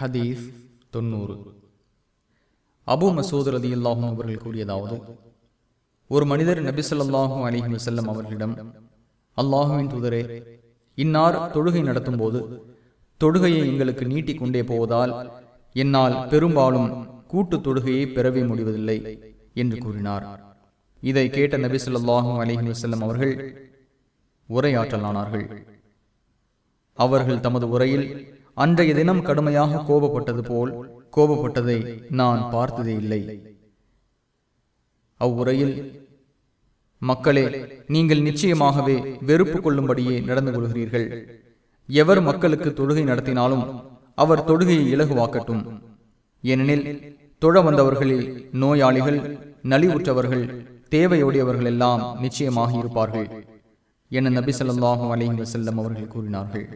ஹதீஸ் தொண்ணூறு. அபு மசூத் ரதி அல்லாஹும் அவர்கள் கூறியதாவது ஒரு மனிதர் நபி ஸல்லல்லாஹு அலைஹி அவர்களிடம் அல்லாஹுவின் தூதரே இன்னார் தொழுகை நடத்தும் போது தொழுகையை எங்களுக்கு நீட்டிக் கொண்டே போவதால் என்னால் பெரும்பாலும் கூட்டு தொழுகையை பெறவே முடிவதில்லை என்று கூறினார். இதை கேட்ட நபி ஸல்லல்லாஹு அலைஹி வஸல்லம் அவர்கள் உரையாற்றலானார்கள். அவர்கள் தமது உரையில் அன்றைய தினம் கடுமையாக கோபப்பட்டது போல் கோபப்பட்டதை நான் பார்த்ததே இல்லை. அவ்வுரையில் மக்களே நீங்கள் நிச்சயமாகவே வெறுப்பு கொள்ளும்படியே நடந்து கொள்கிறீர்கள். எவர் மக்களுக்கு தொழுகை நடத்தினாலும் அவர் தொழுகையை இலகுவாக்கட்டும். ஏனெனில் தொழ வந்தவர்களில் நோயாளிகள் நலிவுற்றவர்கள் தேவையுடையவர்கள் எல்லாம் நிச்சயமாக இருப்பார்கள் என நபி ஸல்லல்லாஹு அலைஹி அவர்கள் கூறினார்கள்.